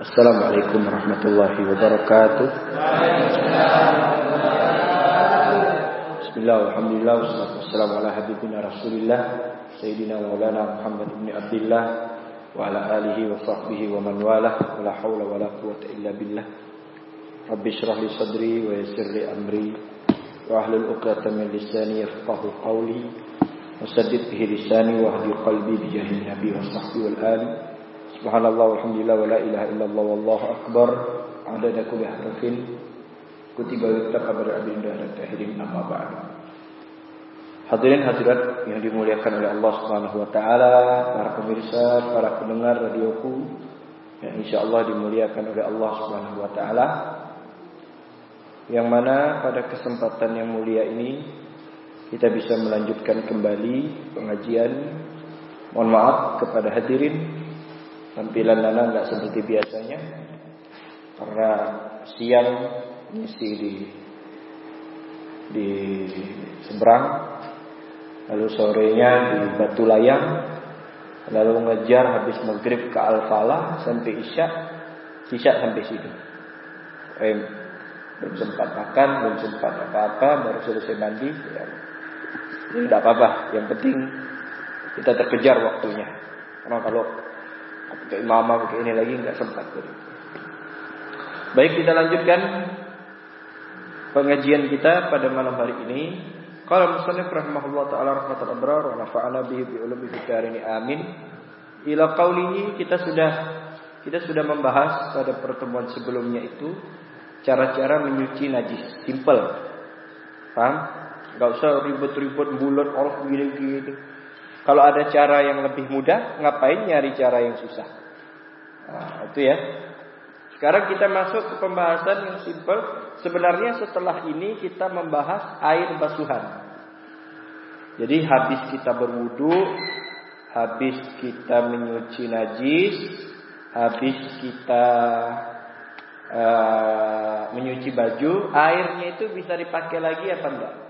السلام عليكم ورحمة الله وبركاته. بسم الله والحمد لله والصلاة والسلام على حبيبنا رسول الله سيدنا مولانا محمد بن عبد الله وعلى آله وصحبه ومن والاه ولا حول ولا قوة إلا بالله. رب اشرح لي صدري ويسر لي أمري وأهل الأقرة من لساني يفقه قولي وسدد به لساني وأهل قلبي بجاه النبي وصحبه والآله Subhanallah walhamdulillah wa la ilaha illallah wallahu akbar Adada kulli harfin Kutiba yuktaka berabin dan tahirin nama ba'du Hadirin hadirat yang dimuliakan oleh Allah Subhanahu wa taala, para pemirsa, para pendengar radioku yang insyaallah dimuliakan oleh Allah Subhanahu wa taala. Yang mana pada kesempatan yang mulia ini kita bisa melanjutkan kembali pengajian. Mohon maaf kepada hadirin tampilan Nana nggak seperti biasanya. Karena siang misi di di seberang. Lalu sorenya di Batu Layang. Lalu mengejar habis maghrib ke Al Falah sampai isya. Isya sampai situ. Eh, belum sempat makan belum sempat apa-apa baru selesai mandi. Ya. tidak apa-apa yang penting kita terkejar waktunya. Karena kalau ke imamah pakai ini lagi nggak sempat baik kita lanjutkan pengajian kita pada malam hari ini Qala musannif rahimahullah taala rahmatal abrar wa nafa'ana bihi bi ulumi ini amin. Ila qaulihi kita sudah kita sudah membahas pada pertemuan sebelumnya itu cara-cara menyuci najis, simple. Paham? Gak usah ribet-ribet bulat Allah gini-gini. Kalau ada cara yang lebih mudah, ngapain nyari cara yang susah? Nah, itu ya. Sekarang kita masuk ke pembahasan yang simple. Sebenarnya setelah ini kita membahas air basuhan. Jadi habis kita berwudu, habis kita menyuci najis, habis kita uh, menyuci baju, airnya itu bisa dipakai lagi apa enggak?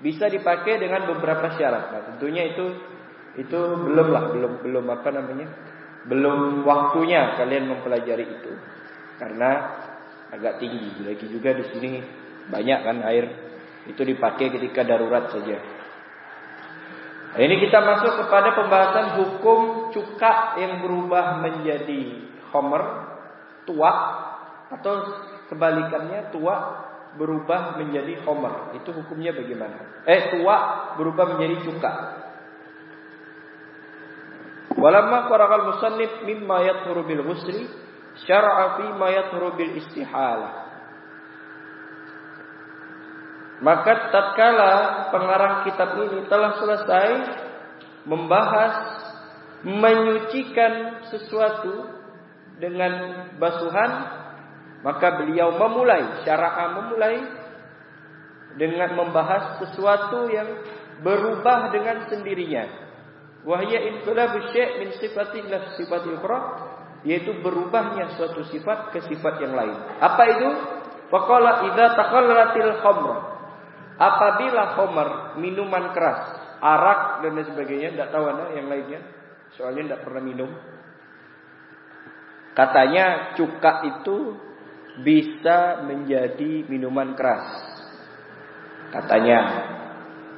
Bisa dipakai dengan beberapa syarat. Nah, tentunya itu itu belum lah, belum belum apa namanya? belum waktunya kalian mempelajari itu karena agak tinggi. Lagi juga di sini banyak kan air itu dipakai ketika darurat saja. Nah, ini kita masuk kepada pembahasan hukum cuka yang berubah menjadi homer tua atau kebalikannya tua berubah menjadi homer. Itu hukumnya bagaimana? Eh tua berubah menjadi cuka. Walamma qara'al musannif mimma yathuru bil ghusli syara'a fi ma yathuru bil istihalah. Maka tatkala pengarang kitab ini telah selesai membahas menyucikan sesuatu dengan basuhan, maka beliau memulai syara'a memulai dengan membahas sesuatu yang berubah dengan sendirinya Wahya inqilab syai' min sifati ila sifati ukhra yaitu berubahnya suatu sifat ke sifat yang lain. Apa itu? Faqala idza taqallalatil khamr. Apabila khamr minuman keras, arak dan lain sebagainya, tidak tahu anda yang lainnya. Soalnya tidak pernah minum. Katanya cuka itu bisa menjadi minuman keras. Katanya,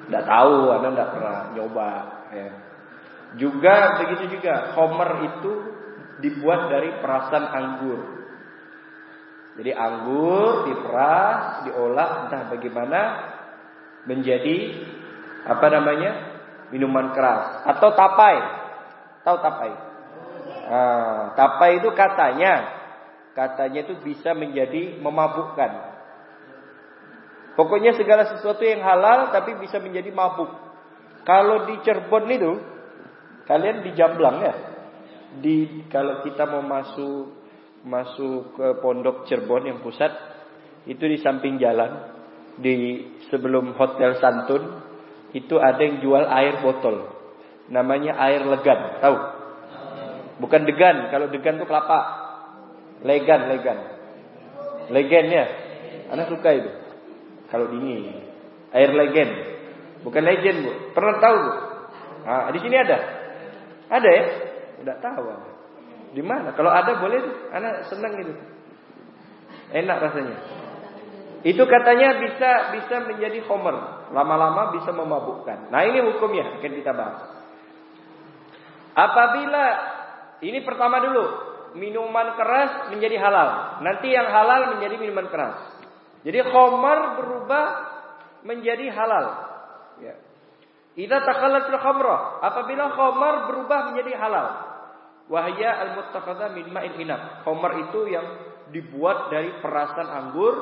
tidak tahu, anda tidak pernah nyoba. Ya. Juga begitu juga Homer itu dibuat dari perasan anggur. Jadi anggur diperas, diolah entah bagaimana menjadi apa namanya minuman keras atau tapai. Tahu tapai? Nah, tapai itu katanya katanya itu bisa menjadi memabukkan. Pokoknya segala sesuatu yang halal tapi bisa menjadi mabuk. Kalau di Cirebon itu Kalian di Jamblang ya? Di kalau kita mau masuk masuk ke Pondok Cirebon yang pusat itu di samping jalan di sebelum Hotel Santun itu ada yang jual air botol. Namanya air legan, tahu? Bukan degan, kalau degan itu kelapa. Legan, legan. Legen ya. Anak suka itu. Kalau dingin. Air legen. Bukan legend, Bu. Pernah tahu, Bu? Nah, di sini ada. Ada ya? Tidak tahu. Di mana? Kalau ada boleh. Anak senang gitu. Enak rasanya. Itu katanya bisa bisa menjadi homer. Lama-lama bisa memabukkan. Nah ini hukumnya akan kita bahas. Apabila ini pertama dulu minuman keras menjadi halal. Nanti yang halal menjadi minuman keras. Jadi homer berubah menjadi halal. Ya. Idza takhallatul khamrah, apabila khamar berubah menjadi halal. Wahya al-muttakhadha min ma'in inab. Khamar itu yang dibuat dari perasan anggur,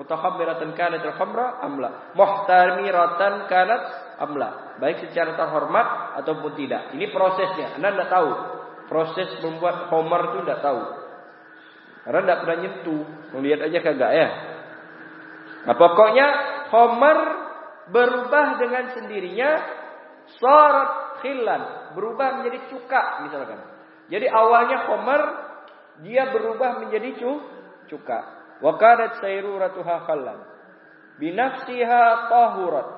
mutakhabbiratan kanat al-khamra amla. Muhtamiratan kanat amla. Baik secara terhormat ataupun tidak. Ini prosesnya. Anda tidak tahu. Proses membuat khamar itu tidak tahu. Karena tidak pernah nyentuh. Melihat aja kagak ya. Nah, pokoknya khamar berubah dengan sendirinya sorot khilan berubah menjadi cuka misalkan. Jadi awalnya khomer dia berubah menjadi cu cuka. Wa kanat sayruratuha khallan. Binafsiha tahurat.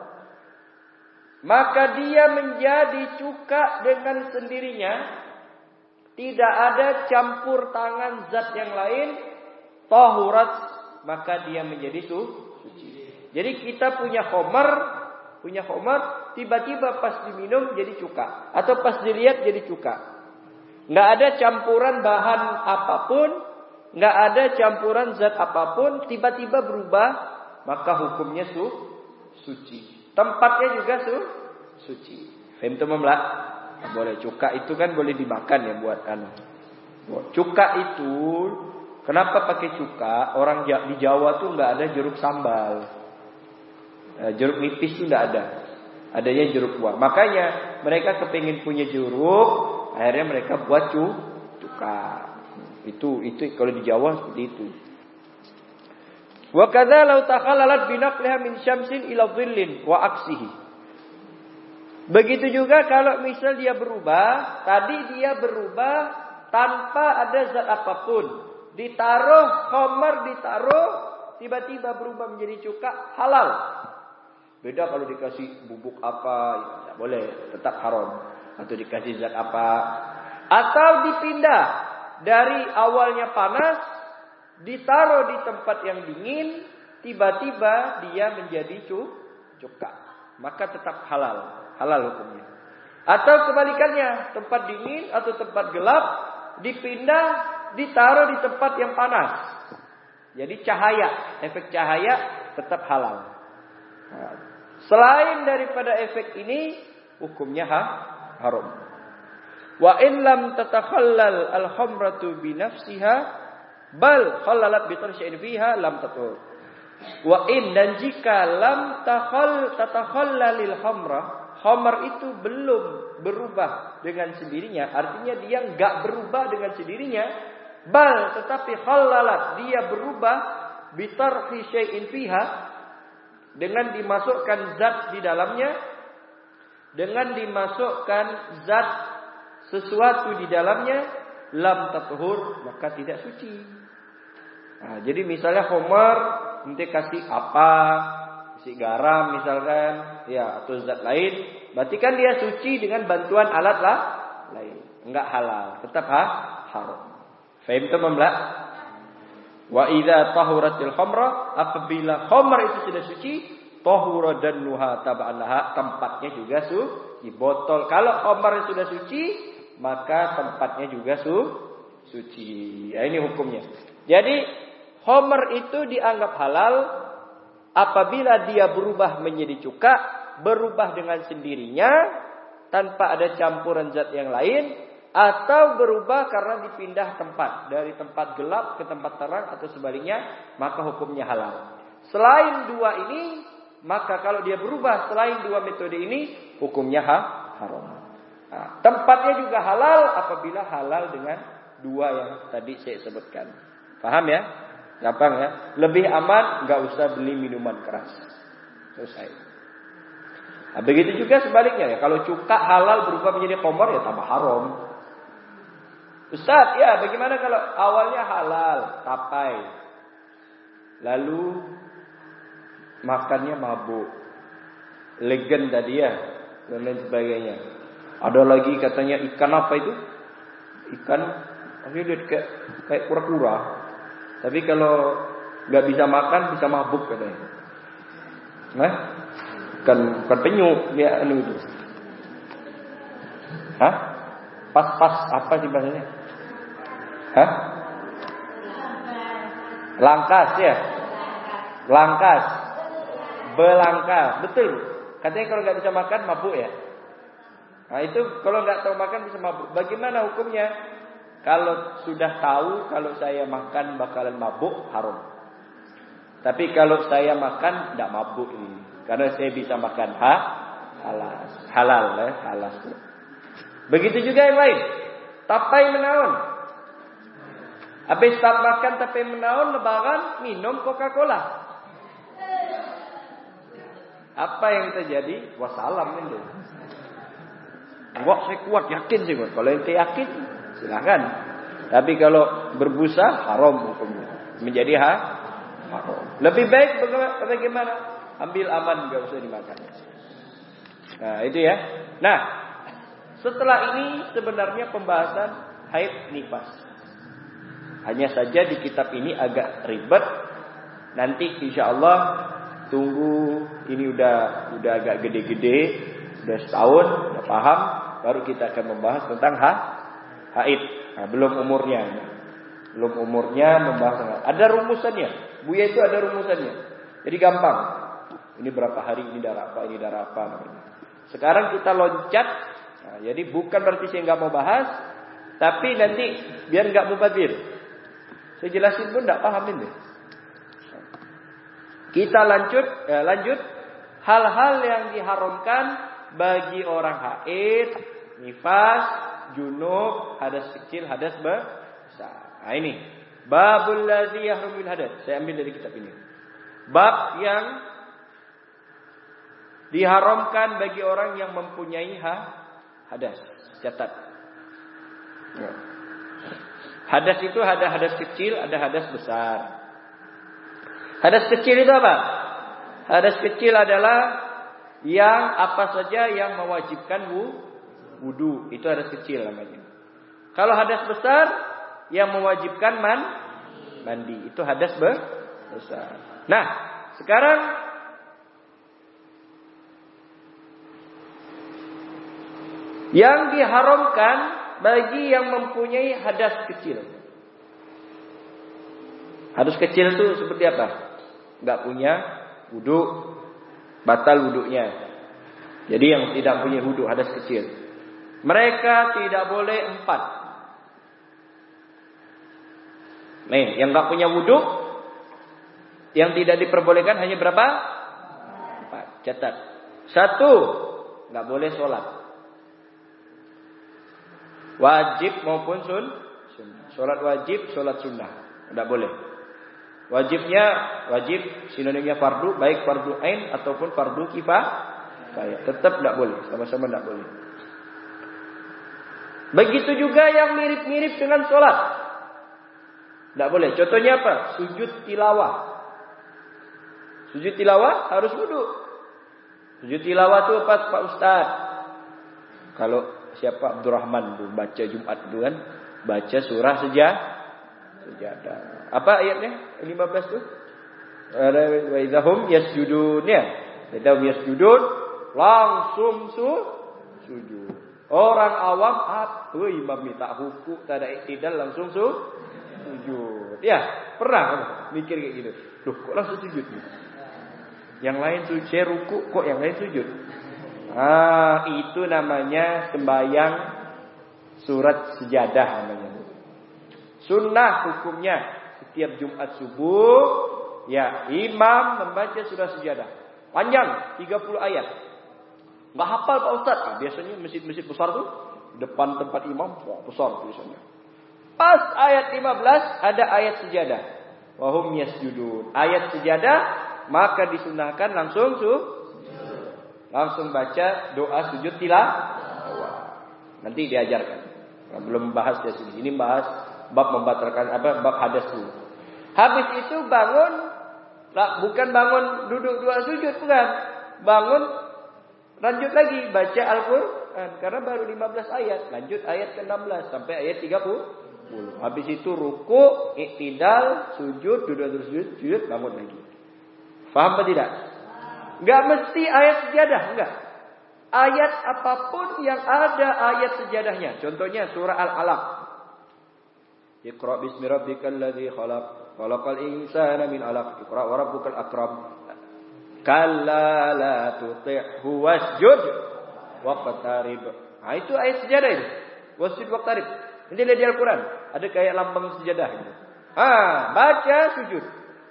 Maka dia menjadi cuka dengan sendirinya. Tidak ada campur tangan zat yang lain. Tahurat. Maka dia menjadi su jadi kita punya homer, punya homer, tiba-tiba pas diminum jadi cuka. Atau pas dilihat jadi cuka. Nggak ada campuran bahan apa pun, nggak ada campuran zat apa pun, tiba-tiba berubah, maka hukumnya su suci. Tempatnya juga su suci. Faham tuh Boleh cuka itu kan boleh dimakan ya buat anu. Cuka itu kenapa pakai cuka? Orang di Jawa tuh nggak ada jeruk sambal. Eh, jeruk nipis itu tidak ada. Adanya jeruk buah. Makanya mereka kepingin punya jeruk, akhirnya mereka buat cu cuka. Itu itu kalau di Jawa seperti itu. Wa kadza law takhallalat binaqliha min syamsin ila dhillin wa aksihi. Begitu juga kalau misal dia berubah, tadi dia berubah tanpa ada zat apa pun. Ditaruh khamar ditaruh tiba-tiba berubah menjadi cuka halal. Beda kalau dikasih bubuk apa, ya boleh, tetap haram. Atau dikasih zat apa. Atau dipindah dari awalnya panas, ditaruh di tempat yang dingin, tiba-tiba dia menjadi cu cuka. Maka tetap halal, halal hukumnya. Atau kebalikannya, tempat dingin atau tempat gelap, dipindah, ditaruh di tempat yang panas. Jadi cahaya, efek cahaya tetap halal. Nah, Selain daripada efek ini, hukumnya ha, haram. Wa in lam tatakhallal al-khamratu bi nafsiha bal khallalat bi tarsya'in fiha lam tatur. Wa in dan jika lam takhall tatakhallalil khamra, khamar itu belum berubah dengan sendirinya, artinya dia enggak berubah dengan sendirinya, bal tetapi khallalat dia berubah bi tarhi syai'in fiha dengan dimasukkan zat di dalamnya dengan dimasukkan zat sesuatu di dalamnya lam tathur maka tidak suci. Nah, jadi misalnya Homer nanti kasih apa, kasih garam misalkan, ya atau zat lain, berarti kan dia suci dengan bantuan alat lah lain, enggak halal, tetap ha, haram. Fahim teman Wa idza tahuratil khamra apabila khamr itu sudah suci tahura dan nuha taba'an tempatnya juga su di botol. Kalau khamr sudah suci maka tempatnya juga su suci. Ya, ini hukumnya. Jadi khamr itu dianggap halal apabila dia berubah menjadi cuka, berubah dengan sendirinya tanpa ada campuran zat yang lain atau berubah karena dipindah tempat dari tempat gelap ke tempat terang atau sebaliknya maka hukumnya halal. Selain dua ini maka kalau dia berubah selain dua metode ini hukumnya ha haram. Nah, tempatnya juga halal apabila halal dengan dua yang tadi saya sebutkan. Paham ya? Gampang ya? Lebih aman nggak usah beli minuman keras. Selesai. Nah, begitu juga sebaliknya ya. Kalau cuka halal berubah menjadi komor ya tambah haram. Ustaz, ya bagaimana kalau awalnya halal, tapai. Lalu makannya mabuk. Legend tadi ya, dan lain sebagainya. Ada lagi katanya ikan apa itu? Ikan Tapi kayak kayak kura-kura. Tapi kalau nggak bisa makan bisa mabuk katanya. Nah, kan kan penyu dia anu itu. Hah? Pas-pas apa sih bahasanya? Hah? Langkas ya? Langkas. Belangkas. Betul. Katanya kalau nggak bisa makan mabuk ya. Nah itu kalau nggak tahu makan bisa mabuk. Bagaimana hukumnya? Kalau sudah tahu kalau saya makan bakalan mabuk haram. Tapi kalau saya makan tidak mabuk ini. Karena saya bisa makan ha halal. Halal ya, halal. Begitu juga yang lain. Tapai menaun. Habis tak makan tapi menaun lebaran minum Coca-Cola. Apa yang terjadi? Wassalam itu. Wah saya kuat yakin sih Kalau ente yakin silahkan. Tapi kalau berbusa haram hukumnya. Menjadi ha haram. Lebih baik bagaimana? Ambil aman nggak usah dimakan. Nah itu ya. Nah setelah ini sebenarnya pembahasan haid nifas. Hanya saja di kitab ini agak ribet. Nanti insya Allah tunggu ini udah udah agak gede-gede, udah setahun, udah paham, baru kita akan membahas tentang ha, haid. Nah, belum umurnya. Belum umurnya membahas ada rumusannya. Buya itu ada rumusannya. Jadi gampang. Ini berapa hari, ini darah apa, ini darah apa. Sekarang kita loncat Nah, jadi bukan berarti saya nggak mau bahas, tapi nanti biar nggak mubadir. Saya jelasin pun nggak paham ini. Kita lanjut, ya, lanjut hal-hal yang diharamkan bagi orang haid, nifas, junub, hadas kecil, hadas besar. Nah ini babul ladzi yahrumul hadas. Saya ambil dari kitab ini. Bab yang diharamkan bagi orang yang mempunyai ha Hadas. Catat. Ya. Hadas itu ada hadas kecil, ada hadas besar. Hadas kecil itu apa? Hadas kecil adalah yang apa saja yang mewajibkan wudhu. Itu hadas kecil namanya. Kalau hadas besar yang mewajibkan man, mandi. Itu hadas besar. Nah, sekarang Yang diharamkan bagi yang mempunyai hadas kecil. Hadas kecil itu seperti apa? Gak punya wudhu, batal wudhunya. Jadi yang tidak punya wudhu hadas kecil. Mereka tidak boleh empat. Nih, yang gak punya wudhu, yang tidak diperbolehkan hanya berapa? Empat. Catat. Satu, gak boleh sholat. Wajib maupun sun, sunnah. Sholat wajib, sholat sunnah. Tidak boleh. Wajibnya wajib sinonimnya fardu, baik fardu ain ataupun fardu kifayah. Tetap tidak boleh, sama-sama tidak boleh. Begitu juga yang mirip-mirip dengan sholat. Tidak boleh. Contohnya apa? Sujud tilawah. Sujud tilawah harus duduk. Sujud tilawah itu apa Pak Ustaz? Kalau siapa Abdurrahman baca Jumat itu kan baca surah sejah sejadah. Apa ayatnya? 15 tuh. Wa idahum yasjudun ya. Idahum yasjudun langsung su sujud. Orang awam apa imam minta hukum ada iktidal langsung su sujud. Ya, pernah mikir kayak gitu. Loh, kok langsung sujud? Yang lain tuh saya ruku, kok yang lain sujud? Ah, itu namanya sembahyang surat sejadah namanya. Sunnah hukumnya setiap Jumat subuh ya imam membaca surah sejadah. Panjang 30 ayat. Enggak hafal Pak Ustaz. Nah, biasanya masjid-masjid besar tuh depan tempat imam wah, besar biasanya. Pas ayat 15 ada ayat sejadah. Wahum yasjudun. Ayat sejadah maka disunahkan langsung su langsung baca doa sujud tilawah. Nanti diajarkan. Nah, belum bahas ya sini. Ini bahas bab membatalkan apa bab hadas dulu. Habis itu bangun bukan bangun duduk dua sujud bukan. Bangun lanjut lagi baca Al-Qur'an karena baru 15 ayat. Lanjut ayat ke-16 sampai ayat 30 Habis itu ruku, iktidal, sujud, duduk terus sujud, sujud, bangun lagi. Faham apa tidak? Enggak mesti ayat sejadah, enggak. Ayat apa pun yang ada ayat sejadahnya. Contohnya surah Al-Alaq. Iqra bismi rabbikal ladzi khalaq. Khalaqal insana min 'alaq. Iqra wa rabbukal akram. Kalla la tuti'hu wasjud waqtarib. Nah, itu ayat sejadah itu. Wasjud waqtarib. Nanti lihat di Al-Quran. Ada kayak lambang sejadah gitu. Ah, baca sujud.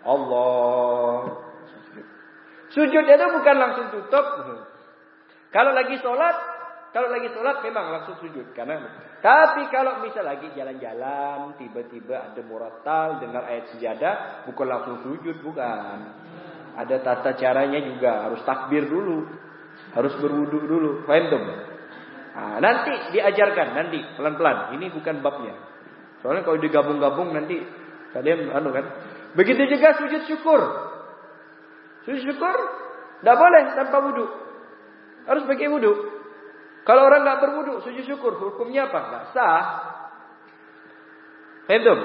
Allah. Sujud. Sujud itu bukan langsung tutup. Kalau lagi sholat, kalau lagi sholat memang langsung sujud. Karena, tapi kalau misal lagi jalan-jalan, tiba-tiba ada muratal, dengar ayat sejadah, bukan langsung sujud, bukan. Ada tata caranya juga, harus takbir dulu. Harus berwudhu dulu. Faham Nah, nanti diajarkan nanti pelan-pelan. Ini bukan babnya. Soalnya kalau digabung-gabung nanti kalian anu kan. Begitu juga sujud syukur. Sujud syukur tidak boleh tanpa wudhu. Harus pakai wudhu. Kalau orang nggak berwudhu, sujud syukur hukumnya apa? Nggak sah. Faham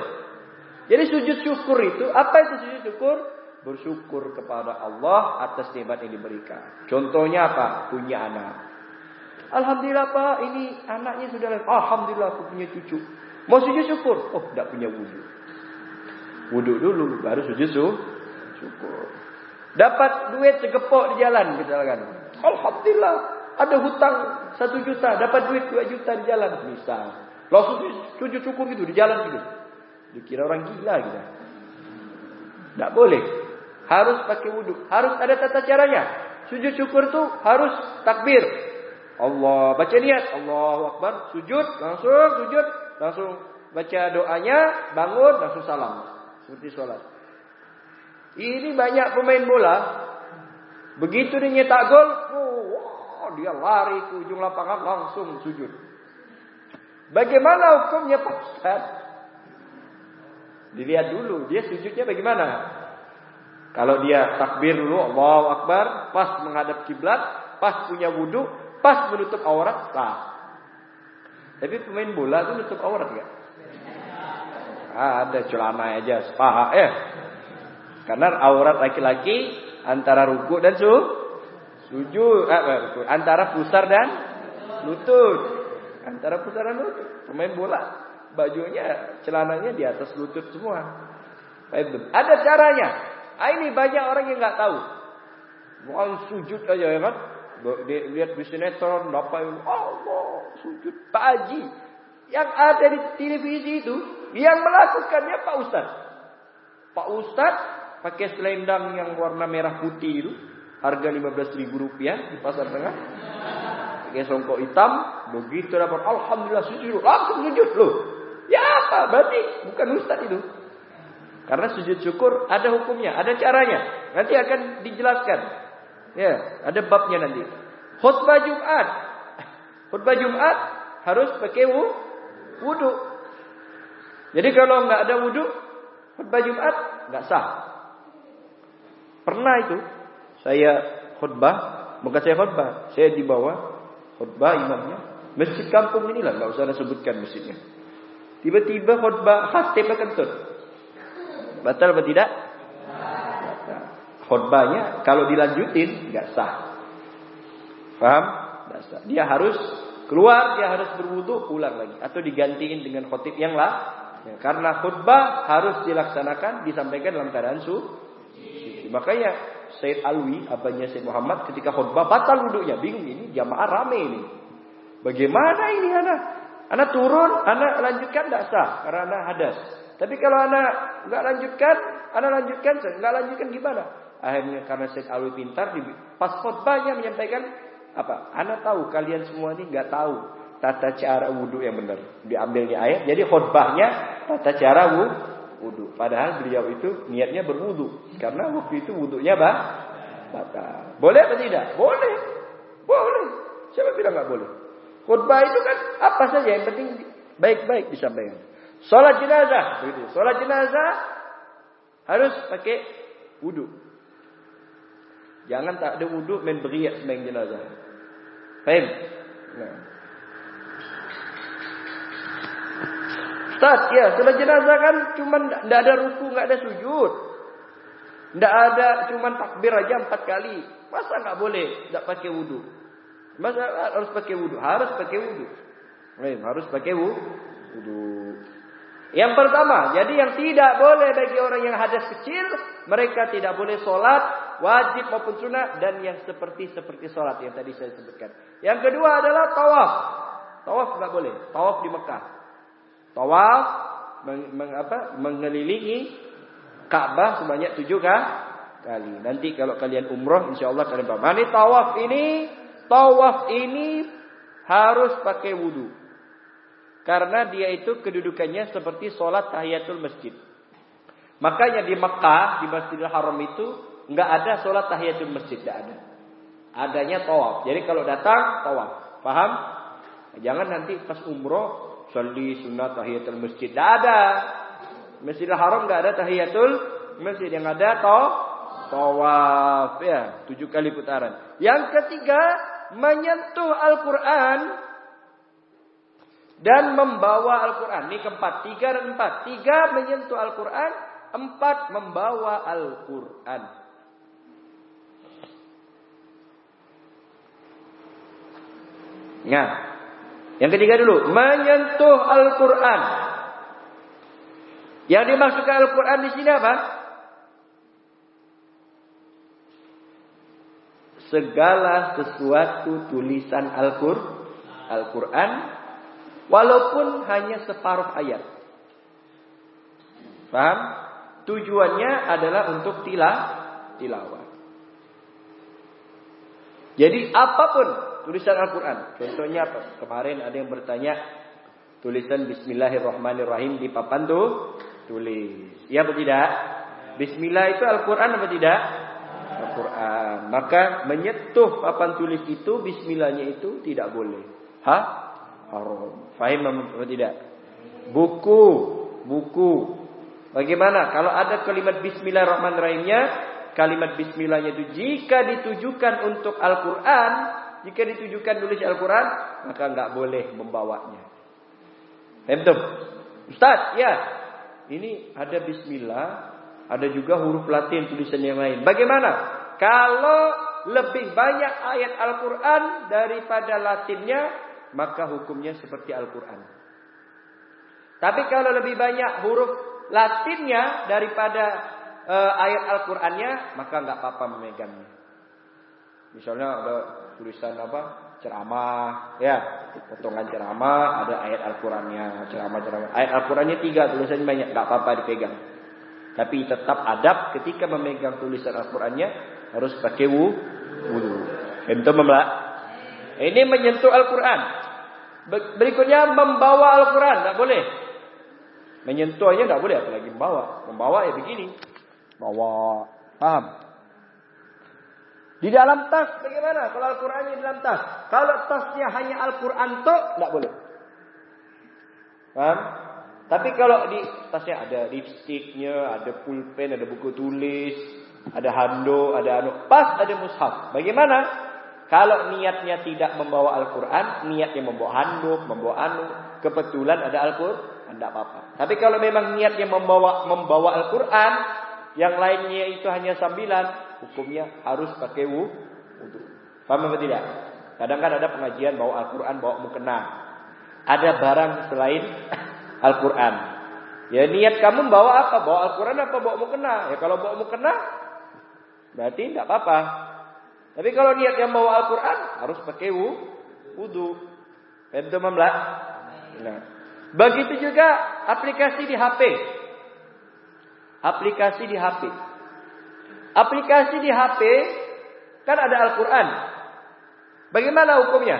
Jadi sujud syukur itu apa itu sujud syukur? Bersyukur kepada Allah atas nikmat yang diberikan. Contohnya apa? Punya anak. Alhamdulillah Pak, ini anaknya sudah. Alhamdulillah aku punya cucu. Mau sujud syukur? Oh, tidak punya wudhu. Wudhu dulu, baru sujud syukur. Dapat duit segepok di jalan, misalkan. Alhamdulillah, ada hutang satu juta, dapat duit dua juta di jalan. Bisa. Langsung sujud syukur gitu, di jalan gitu. Dikira orang gila gitu. Tidak boleh. Harus pakai wudhu. Harus ada tata caranya. Sujud syukur tuh harus takbir. Allah baca niat. Allahu Akbar. Sujud langsung sujud. Langsung baca doanya bangun langsung salam. Seperti sholat. Ini banyak pemain bola. Begitu dia nyetak gol oh, dia lari ke ujung lapangan langsung sujud. Bagaimana hukumnya Pak Ustaz? Dilihat dulu dia sujudnya bagaimana kalau dia takbir dulu Allahu Akbar pas menghadap kiblat pas punya wudhu Pas menutup aurat sah. Tapi pemain bola itu menutup aurat enggak? Ada celana aja paha eh. Karena aurat laki-laki antara ruku dan su sujud, eh, eh antara pusar dan lutut. Antara pusar dan lutut. Pemain bola bajunya celananya di atas lutut semua. Ada caranya. Ah, ini banyak orang yang nggak tahu. Bukan sujud aja ya kan? lihat di sinetron apa Allah sujud Pak Haji. Yang ada di televisi itu yang melakukannya Pak Ustad Pak Ustad pakai selendang yang warna merah putih itu harga 15 ribu rupiah di pasar tengah. Pakai songkok hitam begitu dapat Alhamdulillah sujud. Langsung sujud loh. Ya apa? Berarti bukan Ustad itu karena sujud syukur ada hukumnya ada caranya nanti akan dijelaskan Ya, ada babnya nanti. Khutbah Jumat. Khutbah Jumat harus pakai wudu. Jadi kalau nggak ada wudu, khutbah Jumat nggak sah. Pernah itu saya khutbah, bukan saya khutbah, saya di bawah khutbah imamnya. Masjid kampung inilah, nggak usah sebutkan masjidnya. Tiba-tiba khutbah khatib kentut. Batal atau tidak? khutbahnya kalau dilanjutin nggak sah. Paham? Nggak sah. Dia harus keluar, dia harus berwudu, ulang lagi atau digantiin dengan khutib yang lah. Ya, karena khutbah harus dilaksanakan, disampaikan dalam keadaan su. Makanya Said Alwi, abahnya Said Muhammad ketika khutbah batal wudhunya, bingung ini jamaah rame ini. Bagaimana ini anak? Anak turun, anak lanjutkan tidak sah karena anak hadas. Tapi kalau anak nggak lanjutkan, anak lanjutkan, nggak lanjutkan gimana? Akhirnya karena Syekh Alwi pintar, pas khutbahnya menyampaikan apa? Anda tahu kalian semua ini nggak tahu tata cara wudhu yang benar. Diambilnya ayat, jadi khutbahnya tata cara wudhu. Padahal beliau itu niatnya berwudhu, karena waktu itu wudhunya bah, batal. Boleh atau tidak? Boleh, boleh. Siapa bilang nggak boleh? Khutbah itu kan apa saja yang penting baik-baik disampaikan. Sholat jenazah, begitu. Sholat jenazah harus pakai wudhu. Jangan tak ada wuduk main beriak sembahyang jenazah. Faham? Nah. Ustaz, ya, salat jenazah kan cuma tidak ada ruku, nggak ada sujud. Tidak ada, cuma takbir aja empat kali. Masa nggak boleh tidak pakai wudhu? Masa harus pakai wudhu? Harus pakai wudhu. Harus pakai wudhu. Yang pertama, jadi yang tidak boleh bagi orang yang hadas kecil, mereka tidak boleh sholat, wajib maupun sunnah, dan yang seperti seperti sholat yang tadi saya sebutkan. Yang kedua adalah tawaf. Tawaf nggak boleh. Tawaf di Mekah. Tawaf meng, meng, apa, mengelilingi Ka'bah sebanyak tujuh kali. Nanti kalau kalian umroh, insya Allah kalian paham. Ini tawaf ini, tawaf ini harus pakai wudhu. Karena dia itu kedudukannya seperti sholat tahiyatul masjid. Makanya di Mekah, di Masjidil Haram itu nggak ada sholat tahiyatul masjid, tidak ada. Adanya tawaf. Jadi kalau datang tawaf, paham? Jangan nanti pas umroh sholli sunat tahiyatul masjid, tidak ada. Masjidil Haram nggak ada tahiyatul masjid, yang ada tawaf, tawaf ya tujuh kali putaran. Yang ketiga menyentuh Al-Quran dan membawa Al-Quran. Ini keempat, tiga dan empat. Tiga menyentuh Al-Quran, empat membawa Al-Quran. Nah, yang ketiga dulu, menyentuh Al-Quran. Yang dimaksudkan Al-Quran di sini apa? Segala sesuatu tulisan Al-Quran Al-Quran Walaupun hanya separuh ayat. Paham? Tujuannya adalah untuk tilah, tilawah. Jadi apa pun tulisan Al-Quran. Contohnya apa? Kemarin ada yang bertanya. Tulisan Bismillahirrahmanirrahim di papan tuh. Tulis. Ya atau tidak? Bismillah itu Al-Quran apa tidak? Al-Quran. Maka menyetuh papan tulis itu Bismillahnya itu tidak boleh. Hah? Haram. Fahim atau tidak? Buku, buku. Bagaimana kalau ada kalimat bismillahirrahmanirrahimnya, kalimat bismillahnya itu jika ditujukan untuk Al-Qur'an, jika ditujukan tulis Al-Qur'an, maka nggak boleh membawanya. Fahim Ustaz, ya. Ini ada bismillah, ada juga huruf Latin tulisan yang lain. Bagaimana? Kalau lebih banyak ayat Al-Quran daripada Latinnya, maka hukumnya seperti Al-Quran. Tapi kalau lebih banyak huruf Latinnya daripada e, ayat Al-Qurannya, maka nggak apa-apa memegangnya. Misalnya ada tulisan apa? Ceramah, ya, potongan ceramah, ada ayat Al-Qurannya, ceramah-ceramah. Ayat Al-Qurannya tiga, tulisannya banyak, nggak apa-apa dipegang. Tapi tetap adab ketika memegang tulisan Al-Qurannya harus pakai wudhu. Itu memlak. Ini menyentuh Al-Quran. Berikutnya membawa Al-Quran, tidak boleh. Menyentuh aja tidak boleh, apalagi membawa. Membawa ya begini. Bawa, paham? Di dalam tas bagaimana? Kalau Al-Qurannya di dalam tas. Kalau tasnya hanya Al-Quran toh, tidak boleh. Paham? Tapi kalau di tasnya ada lipstiknya, ada pulpen, ada buku tulis, ada hando, ada anu, pas ada mushaf. Bagaimana? Kalau niatnya tidak membawa Al-Quran, niatnya membawa handuk, membawa anu, kebetulan ada Al-Quran, tidak apa-apa. Tapi kalau memang niatnya membawa membawa Al-Quran, yang lainnya itu hanya sambilan, hukumnya harus pakai wudhu. Paham atau tidak? Kadang kan ada pengajian bawa Al-Quran, bawa mukena. Ada barang selain Al-Quran. Ya niat kamu bawa apa? Bawa Al-Quran apa bawa mukena? Ya kalau bawa mukena, berarti tidak apa-apa. Tapi kalau niat yang bawa Al-Quran harus pakai wudhu. Itu membelah. Nah. Begitu juga aplikasi di HP. Aplikasi di HP. Aplikasi di HP kan ada Al-Quran. Bagaimana hukumnya?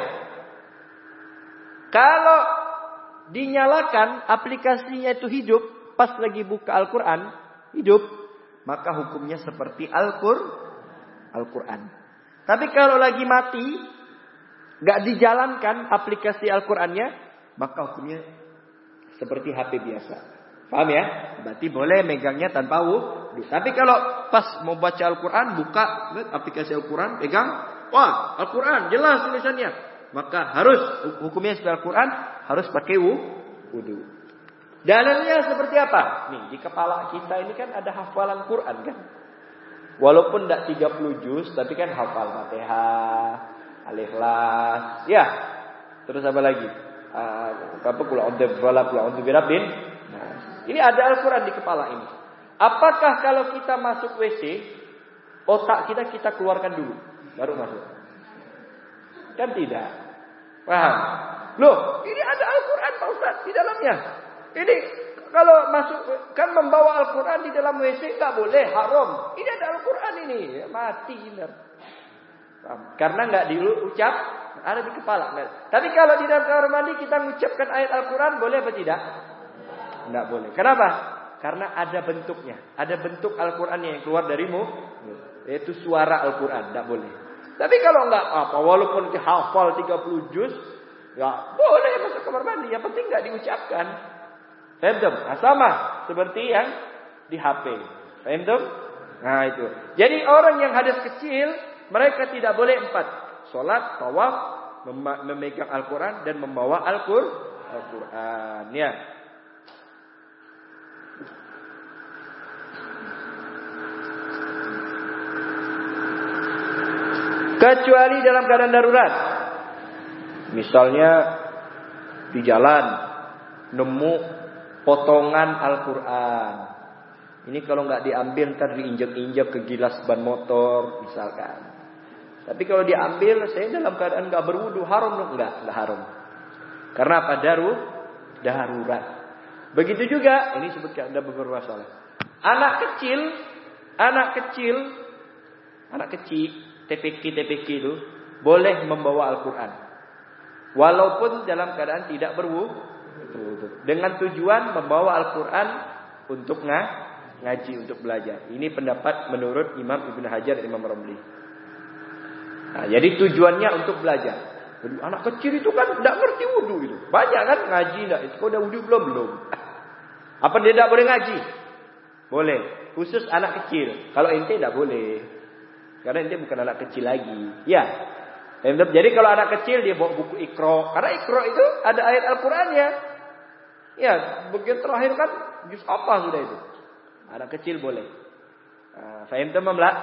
Kalau dinyalakan aplikasinya itu hidup pas lagi buka Al-Quran hidup maka hukumnya seperti Al-Quran. Al-Quran. Tapi kalau lagi mati, nggak dijalankan aplikasi Al-Qur'annya, maka hukumnya seperti HP biasa. Paham ya? Berarti boleh megangnya tanpa wudhu. Tapi kalau pas mau baca Al-Quran, buka aplikasi Al-Quran, pegang, wah Al-Quran jelas tulisannya. Maka harus hukumnya setelah Al-Quran harus pakai wudhu. Dalilnya seperti apa? Nih, di kepala kita ini kan ada hafalan Quran kan? Walaupun tidak 30 juz, tapi kan hafal Fatihah, Alif ya. Terus apa lagi? Uh, apa kula untuk bala kula birabin. Nah, ini ada Al-Quran di kepala ini. Apakah kalau kita masuk WC, otak kita kita keluarkan dulu, baru masuk? Kan tidak. Paham? Loh, ini ada Al-Quran Pak Ustaz di dalamnya. Ini kalau masuk kan membawa Al-Quran di dalam WC nggak boleh, haram. Ini ada Al-Quran ini, ya, mati benar. Karena nggak diucap, ada di kepala. Tapi kalau di dalam kamar mandi kita mengucapkan ayat Al-Quran, boleh apa tidak? Nggak boleh. Kenapa? Karena ada bentuknya, ada bentuk Al-Quran yang keluar darimu, yaitu suara Al-Quran, nggak boleh. Tapi kalau nggak apa, walaupun hafal 30 juz, ya boleh masuk kamar mandi. Yang penting nggak diucapkan. Faham? Nah, sama seperti yang di HP. Faham? Nah itu. Jadi orang yang hadas kecil, mereka tidak boleh empat. Sholat, tawaf, memegang Al-Quran dan membawa Al-Quran. Ya. Kecuali dalam keadaan darurat. Misalnya di jalan nemu potongan Al-Quran. Ini kalau nggak diambil ntar diinjak-injak ke gilas ban motor misalkan. Tapi kalau diambil saya dalam keadaan nggak berwudu haram dong nggak nggak haram. Karena apa daru darurat. Begitu juga ini sebutkan ada beberapa masalah. Anak kecil, anak kecil, anak kecil TPK TPK itu boleh membawa Al-Quran. Walaupun dalam keadaan tidak berwudu dengan tujuan membawa Al-Quran untuk ng ngaji, untuk belajar. Ini pendapat menurut Imam Ibn Hajar dan Imam Ramli. Nah, jadi tujuannya untuk belajar. Anak kecil itu kan tidak ngerti wudhu itu. Banyak kan ngaji tidak. Itu udah wudhu belum belum. Apa dia tidak boleh ngaji? Boleh. Khusus anak kecil. Kalau ente tidak boleh. Karena ente bukan anak kecil lagi. Ya. Jadi kalau anak kecil dia bawa buku ikro. Karena ikro itu ada ayat Al-Qurannya. Ya, bagian terakhir kan jus apa sudah itu? Anak kecil boleh. Nah, Fahim teman lah.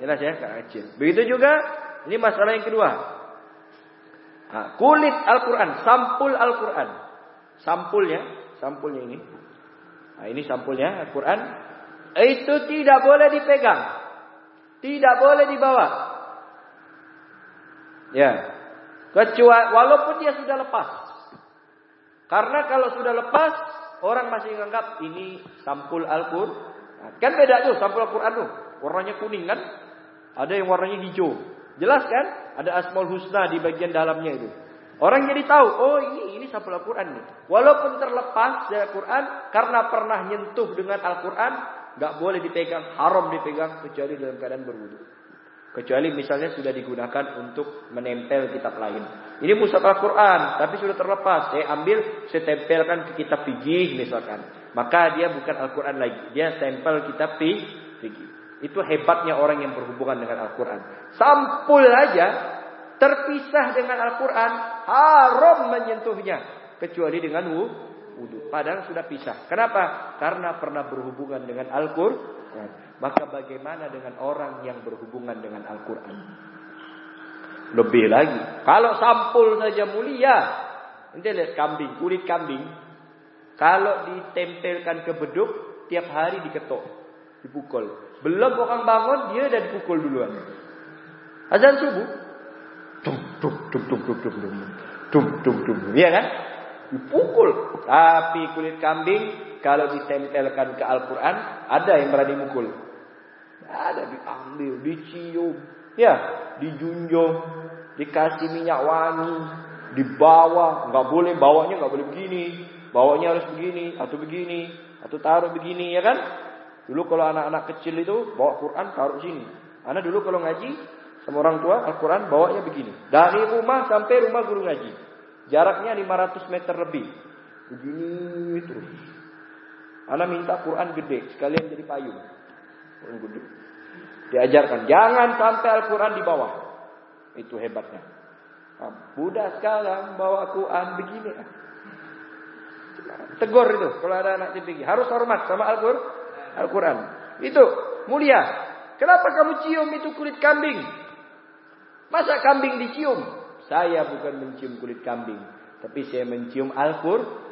Jelas ya, anak kecil. Begitu juga, ini masalah yang kedua. Kulit Al-Quran, sampul Al-Quran. Sampulnya, sampulnya ini. Nah, ini sampulnya Al-Quran. Itu tidak boleh dipegang. Tidak boleh dibawa. Ya. Kecuali, walaupun dia sudah lepas. Karena kalau sudah lepas, orang masih menganggap ini sampul Al-Qur'an. Kan beda tuh sampul Al-Qur'an tuh. Warnanya kuning kan? Ada yang warnanya hijau. Jelas kan? Ada Asmaul Husna di bagian dalamnya itu. Orang jadi tahu, oh ini ini sampul Al-Qur'an nih. Walaupun terlepas dari Al-Qur'an karena pernah nyentuh dengan Al-Qur'an, nggak boleh dipegang, haram dipegang kecuali dalam keadaan berwudu. Kecuali misalnya sudah digunakan untuk menempel kitab lain. Ini mushaf Al-Quran, tapi sudah terlepas. Saya ambil, saya tempelkan ke kitab fikih misalkan. Maka dia bukan Al-Quran lagi. Dia tempel kitab fikih. Itu hebatnya orang yang berhubungan dengan Al-Quran. Sampul aja, terpisah dengan Al-Quran, haram menyentuhnya. Kecuali dengan wudhu. Padahal sudah pisah. Kenapa? Karena pernah berhubungan dengan Al-Quran. Maka bagaimana dengan orang yang berhubungan dengan Al-Quran? Lebih lagi. Kalau sampul saja mulia. Nanti lihat kambing, kulit kambing. Kalau ditempelkan ke beduk, tiap hari diketok. Dipukul. Belum orang bangun, dia udah dipukul duluan. Azan subuh. Tum, tum, tum, tum, tum, tum, tum. Tum, tum, tum. Iya kan? Dipukul. Tapi kulit kambing, kalau ditempelkan ke Al-Quran, ada yang berani mukul. Ada diambil, dicium, ya, dijunjung, dikasih minyak wangi, dibawa, nggak boleh bawanya nggak boleh begini, bawanya harus begini atau begini atau taruh begini ya kan? Dulu kalau anak-anak kecil itu bawa Quran taruh sini. Anak dulu kalau ngaji sama orang tua Al-Quran bawanya begini. Dari rumah sampai rumah guru ngaji. Jaraknya 500 meter lebih. Begini terus. Anak minta Quran gede, sekalian jadi payung. Diajarkan, jangan sampai Al-Quran di bawah. Itu hebatnya. Buddha sekarang bawa Quran begini. Tegur itu kalau ada anak tinggi. Harus hormat sama Al-Qur'an. Al-Qur'an. Itu mulia. Kenapa kamu cium itu kulit kambing? Masa kambing dicium? Saya bukan mencium kulit kambing, tapi saya mencium Al-Qur'an.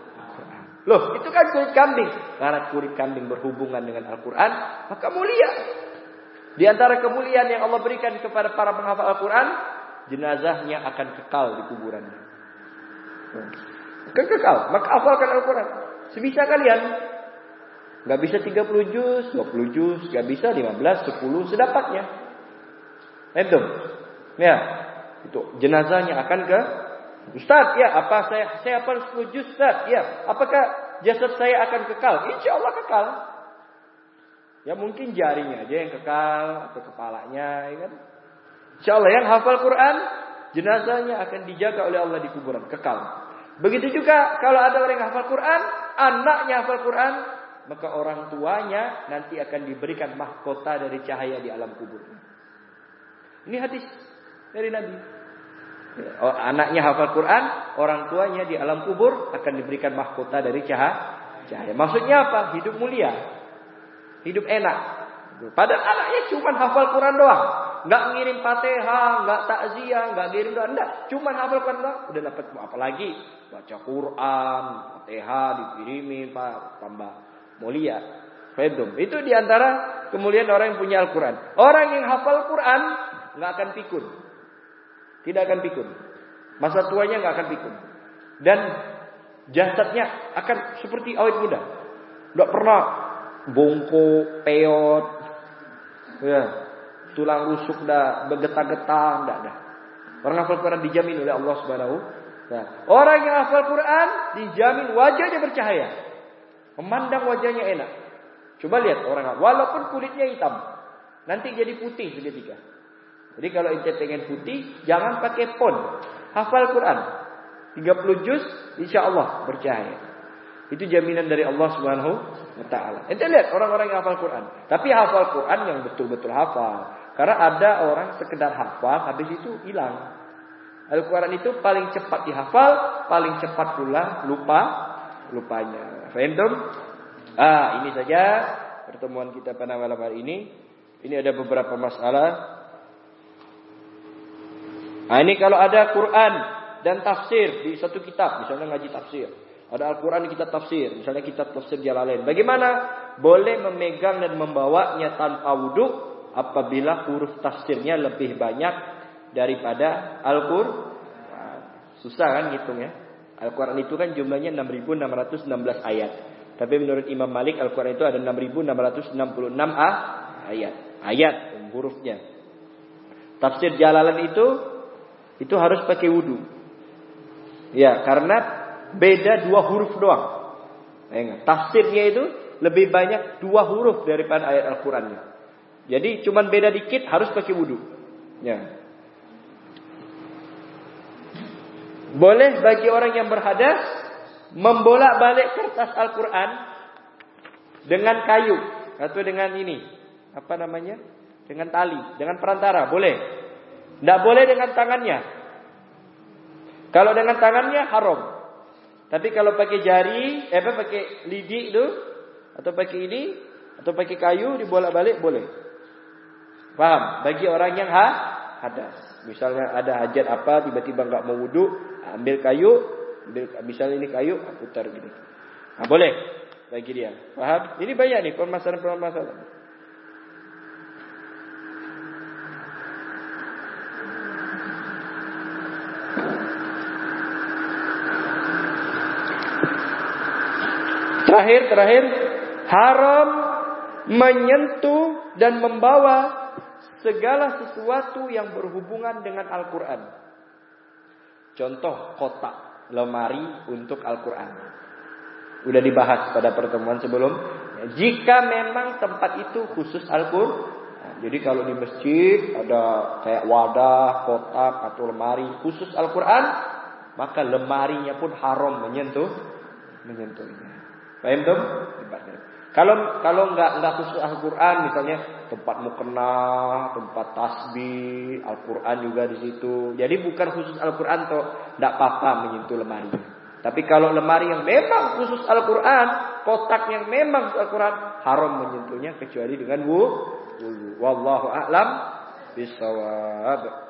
Loh, itu kan kulit kambing. Karena kulit kambing berhubungan dengan Al-Quran, maka mulia. Di antara kemuliaan yang Allah berikan kepada para penghafal Al-Quran, jenazahnya akan kekal di kuburannya. Akan kekal. Maka hafalkan Al-Quran. Sebisa kalian. Gak bisa 30 juz, 20 juz, gak bisa 15, 10, sedapatnya. Itu. Ya. Itu jenazahnya akan ke Ustaz, ya apa saya saya apa 10 juz Ustaz? Ya, apakah jasad saya akan kekal? Insya Allah kekal. Ya mungkin jarinya aja yang kekal atau kepalanya, ya kan? Insya Allah yang hafal Quran, jenazahnya akan dijaga oleh Allah di kuburan, kekal. Begitu juga kalau ada orang yang hafal Quran, anaknya hafal Quran, maka orang tuanya nanti akan diberikan mahkota dari cahaya di alam kubur. Ini hadis dari Nabi. Oh, anaknya hafal Quran, orang tuanya di alam kubur akan diberikan mahkota dari cahaya. Maksudnya apa? Hidup mulia. Hidup enak. Padahal anaknya cuma hafal Quran doang. Nggak ngirim fatihah, nggak takziah, nggak ngirim doa. Enggak. Cuma hafal Quran doang. Udah dapat apa lagi? Baca Quran, fatihah dikirimin, Pak. Tambah mulia. Fedum. Itu di antara kemuliaan orang yang punya Al-Quran. Orang yang hafal Quran nggak akan pikun. Tidak akan pikun. Masa tuanya nggak akan pikun. Dan jasadnya akan seperti awet muda. Nggak pernah bongko, peot, ya, tulang rusuk dah bergetar-getar, enggak dah. Orang hafal Quran dijamin oleh Allah Subhanahu Nah, orang yang hafal Quran dijamin wajahnya bercahaya. Memandang wajahnya enak. Coba lihat orang walaupun kulitnya hitam, nanti jadi putih seketika. Jadi kalau ente pengen putih, jangan pakai pon. Hafal Quran. 30 juz, insya Allah bercahaya. Itu jaminan dari Allah Subhanahu wa taala. Ente lihat orang-orang yang hafal Quran. Tapi hafal Quran yang betul-betul hafal. Karena ada orang sekedar hafal, habis itu hilang. Al-Quran itu paling cepat dihafal, paling cepat pula lupa lupanya. Random. Ah, ini saja pertemuan kita pada malam hari ini. Ini ada beberapa masalah Nah ini kalau ada Quran dan tafsir di satu kitab, misalnya ngaji tafsir. Ada Al-Quran di kitab tafsir, misalnya kitab tafsir Jalalain. Bagaimana? Boleh memegang dan membawanya tanpa wudhu apabila huruf tafsirnya lebih banyak daripada Al-Quran. Susah kan ngitungnya. Al-Quran itu kan jumlahnya 6.616 ayat. Tapi menurut Imam Malik Al-Quran itu ada 6.666 ayat. Ayat hurufnya. Tafsir Jalalan itu itu harus pakai wudhu. Ya, karena beda dua huruf doang. Ingat, tafsirnya itu lebih banyak dua huruf daripada ayat Al-Qurannya. Jadi cuman beda dikit harus pakai wudhu. Ya. Boleh bagi orang yang berhadas membolak-balik kertas Al-Quran dengan kayu atau dengan ini apa namanya dengan tali dengan perantara boleh tidak boleh dengan tangannya. Kalau dengan tangannya haram. Tapi kalau pakai jari, eh apa pakai lidi itu atau pakai ini atau pakai kayu dibolak-balik boleh. Paham? Bagi orang yang ha hadas. Misalnya ada hajat apa tiba-tiba nggak mau wudhu, ambil kayu, ambil misalnya ini kayu, putar gini. Nah, boleh bagi dia. Paham? Ini banyak nih permasalahan-permasalahan. Terakhir, terakhir, haram menyentuh dan membawa segala sesuatu yang berhubungan dengan Al-Quran. Contoh kotak lemari untuk Al-Quran. Udah dibahas pada pertemuan sebelum. Jika memang tempat itu khusus Al-Quran. jadi kalau di masjid ada kayak wadah, kotak atau lemari khusus Al-Quran. Maka lemarinya pun haram menyentuh menyentuhnya. Paham tuh? Kalau kalau nggak nggak khusus Al-Qur'an misalnya tempat mukena, tempat tasbih, Al-Qur'an juga di situ. Jadi bukan khusus Al-Qur'an toh, nggak apa-apa menyentuh lemari. Tapi kalau lemari yang memang khusus Al-Quran, kotak yang memang Al-Quran, haram menyentuhnya kecuali dengan wudhu. Wallahu a'lam bisawab.